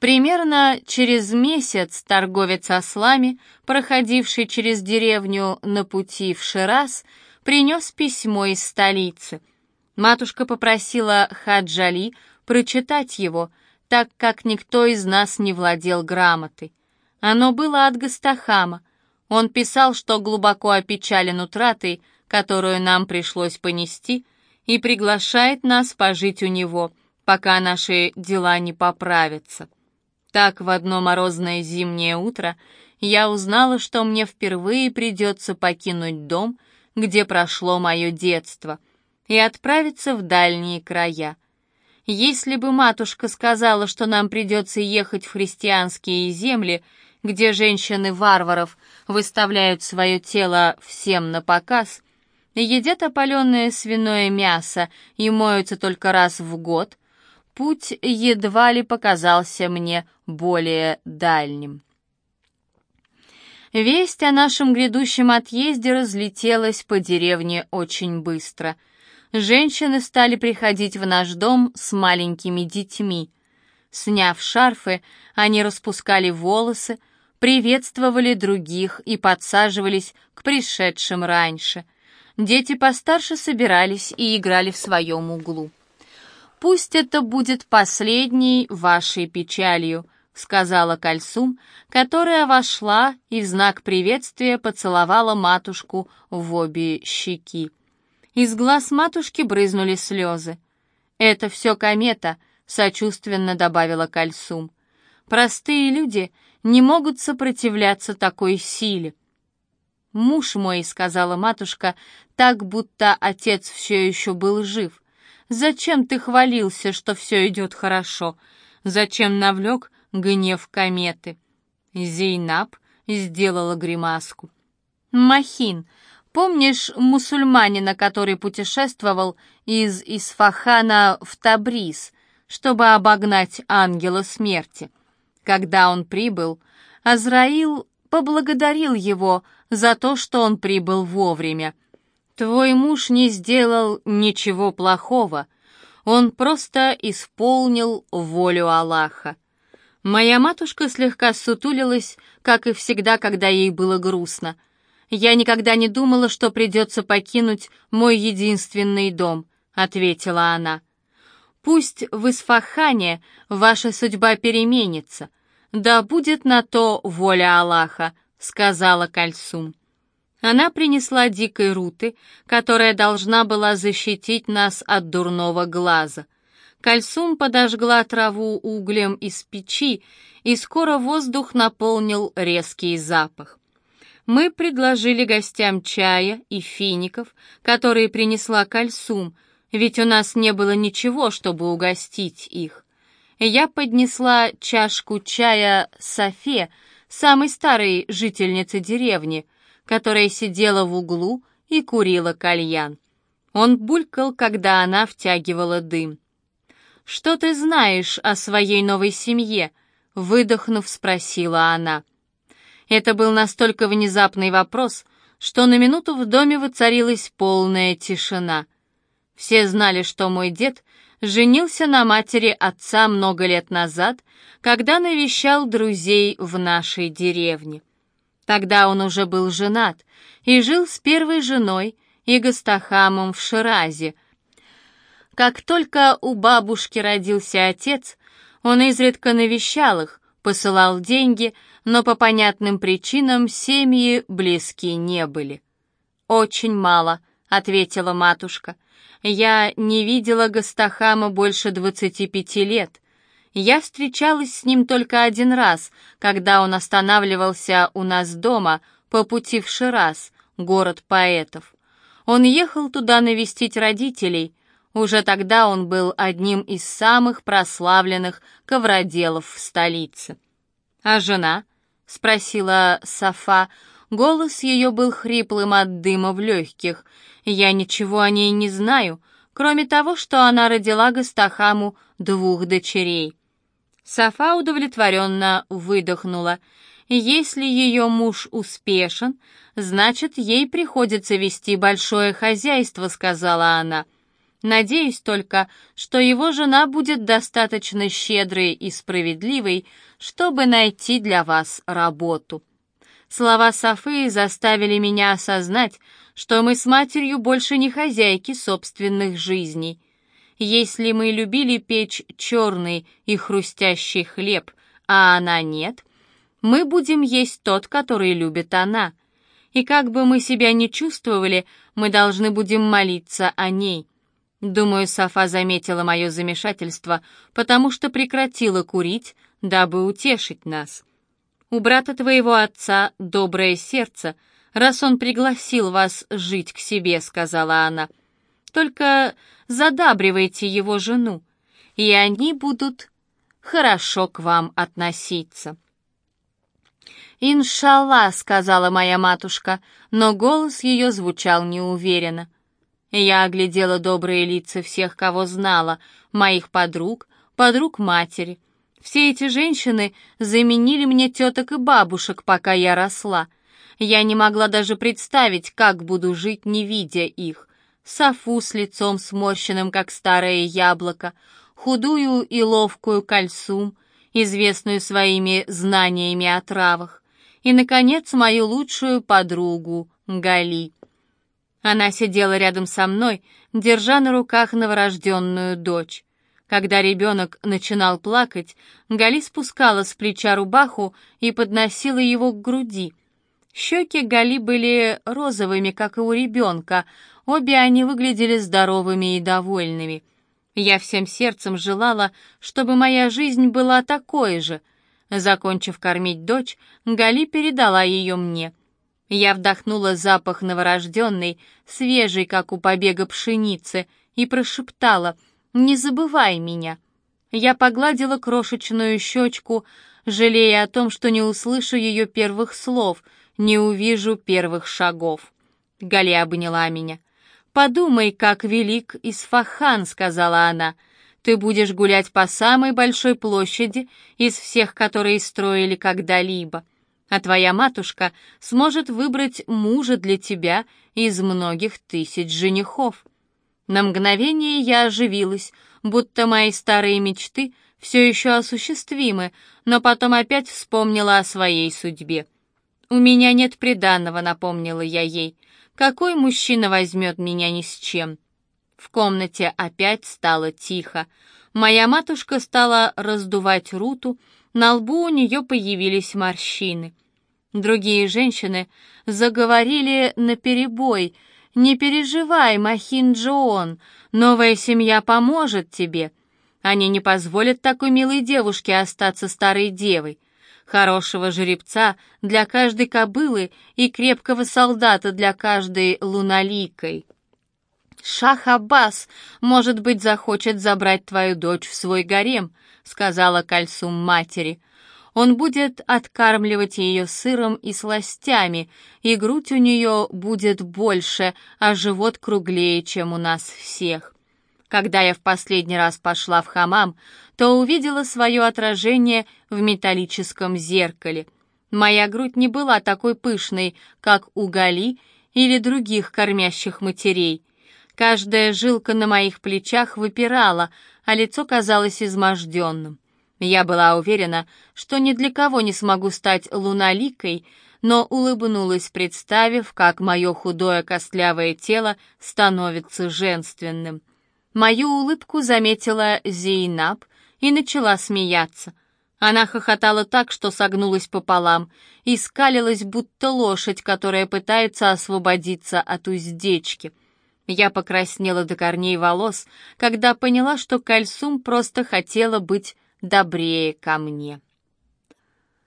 Примерно через месяц торговец ослами, проходивший через деревню на пути в Шираз, принес письмо из столицы. Матушка попросила Хаджали прочитать его, так как никто из нас не владел грамотой. Оно было от Гастахама. Он писал, что глубоко опечален утратой, которую нам пришлось понести, и приглашает нас пожить у него, пока наши дела не поправятся. Так в одно морозное зимнее утро я узнала, что мне впервые придется покинуть дом, где прошло мое детство, и отправиться в дальние края. Если бы матушка сказала, что нам придется ехать в христианские земли, где женщины-варваров выставляют свое тело всем на показ, едят опаленное свиное мясо и моются только раз в год, путь едва ли показался мне более дальним. Весть о нашем грядущем отъезде разлетелась по деревне очень быстро. Женщины стали приходить в наш дом с маленькими детьми. Сняв шарфы, они распускали волосы, приветствовали других и подсаживались к пришедшим раньше. Дети постарше собирались и играли в своем углу. «Пусть это будет последней вашей печалью», — сказала Кальсум, которая вошла и в знак приветствия поцеловала матушку в обе щеки. Из глаз матушки брызнули слезы. «Это все комета», — сочувственно добавила Кальсум. «Простые люди не могут сопротивляться такой силе». «Муж мой», — сказала матушка, так будто отец все еще был жив, Зачем ты хвалился, что все идет хорошо? Зачем навлек гнев кометы?» Зейнаб сделала гримаску. «Махин, помнишь мусульманина, который путешествовал из Исфахана в Табриз, чтобы обогнать ангела смерти? Когда он прибыл, Азраил поблагодарил его за то, что он прибыл вовремя. Твой муж не сделал ничего плохого, он просто исполнил волю Аллаха. Моя матушка слегка сутулилась, как и всегда, когда ей было грустно. Я никогда не думала, что придется покинуть мой единственный дом, ответила она. Пусть в Исфахане ваша судьба переменится, да будет на то воля Аллаха, сказала Кальсум. Она принесла дикой руты, которая должна была защитить нас от дурного глаза. Кальсум подожгла траву углем из печи, и скоро воздух наполнил резкий запах. Мы предложили гостям чая и фиников, которые принесла Кальсум, ведь у нас не было ничего, чтобы угостить их. Я поднесла чашку чая Софе, самой старой жительнице деревни — которая сидела в углу и курила кальян. Он булькал, когда она втягивала дым. «Что ты знаешь о своей новой семье?» — выдохнув, спросила она. Это был настолько внезапный вопрос, что на минуту в доме воцарилась полная тишина. Все знали, что мой дед женился на матери отца много лет назад, когда навещал друзей в нашей деревне. Тогда он уже был женат и жил с первой женой и Гастахамом в Ширазе. Как только у бабушки родился отец, он изредка навещал их, посылал деньги, но по понятным причинам семьи близки не были. «Очень мало», — ответила матушка. «Я не видела Гастахама больше двадцати пяти лет. Я встречалась с ним только один раз, когда он останавливался у нас дома по пути в Шираз, город поэтов. Он ехал туда навестить родителей. Уже тогда он был одним из самых прославленных ковроделов в столице. «А жена?» — спросила Сафа. Голос ее был хриплым от дыма в легких. «Я ничего о ней не знаю, кроме того, что она родила Гастахаму двух дочерей». Софа удовлетворенно выдохнула. Если ее муж успешен, значит, ей приходится вести большое хозяйство, сказала она. Надеюсь только, что его жена будет достаточно щедрой и справедливой, чтобы найти для вас работу. Слова Софии заставили меня осознать, что мы с матерью больше не хозяйки собственных жизней. Если мы любили печь черный и хрустящий хлеб, а она нет, мы будем есть тот, который любит она. И как бы мы себя ни чувствовали, мы должны будем молиться о ней. Думаю, Сафа заметила мое замешательство, потому что прекратила курить, дабы утешить нас. У брата твоего отца доброе сердце, раз он пригласил вас жить к себе, сказала она. Только задабривайте его жену, и они будут хорошо к вам относиться. «Иншалла», — сказала моя матушка, но голос ее звучал неуверенно. Я оглядела добрые лица всех, кого знала, моих подруг, подруг матери. Все эти женщины заменили мне теток и бабушек, пока я росла. Я не могла даже представить, как буду жить, не видя их. Софу с лицом сморщенным, как старое яблоко, худую и ловкую кальсум, известную своими знаниями о травах, и, наконец, мою лучшую подругу Гали. Она сидела рядом со мной, держа на руках новорожденную дочь. Когда ребенок начинал плакать, Гали спускала с плеча рубаху и подносила его к груди. Щеки Гали были розовыми, как и у ребенка, обе они выглядели здоровыми и довольными. Я всем сердцем желала, чтобы моя жизнь была такой же. Закончив кормить дочь, Гали передала ее мне — я вдохнула запах новорожденной, свежий, как у побега пшеницы, и прошептала «Не забывай меня». Я погладила крошечную щечку, жалея о том, что не услышу ее первых слов, не увижу первых шагов. Гали обняла меня. «Подумай, как велик Исфахан», — сказала она. «Ты будешь гулять по самой большой площади из всех, которые строили когда-либо а твоя матушка сможет выбрать мужа для тебя из многих тысяч женихов. На мгновение я оживилась, будто мои старые мечты все еще осуществимы, но потом опять вспомнила о своей судьбе. «У меня нет приданного», — напомнила я ей. «Какой мужчина возьмет меня ни с чем?» В комнате опять стало тихо. Моя матушка стала раздувать руту, на лбу у нее появились морщины. Другие женщины заговорили наперебой. «Не переживай, Махин Джоон, новая семья поможет тебе. Они не позволят такой милой девушке остаться старой девой. Хорошего жеребца для каждой кобылы и крепкого солдата для каждой луналикой». «Шах Аббас, может быть, захочет забрать твою дочь в свой гарем», — сказала Кальсум матери. Он будет откармливать ее сыром и сластями, и грудь у нее будет больше, а живот круглее, чем у нас всех. Когда я в последний раз пошла в хамам, то увидела свое отражение в металлическом зеркале. Моя грудь не была такой пышной, как у Гали или других кормящих матерей. Каждая жилка на моих плечах выпирала, а лицо казалось изможденным. Я была уверена, что ни для кого не смогу стать луналикой, но улыбнулась, представив, как мое худое костлявое тело становится женственным. Мою улыбку заметила Зейнаб и начала смеяться. Она хохотала так, что согнулась пополам, и скалилась, будто лошадь, которая пытается освободиться от уздечки. Я покраснела до корней волос, когда поняла, что Кальсум просто хотела быть добрее ко мне.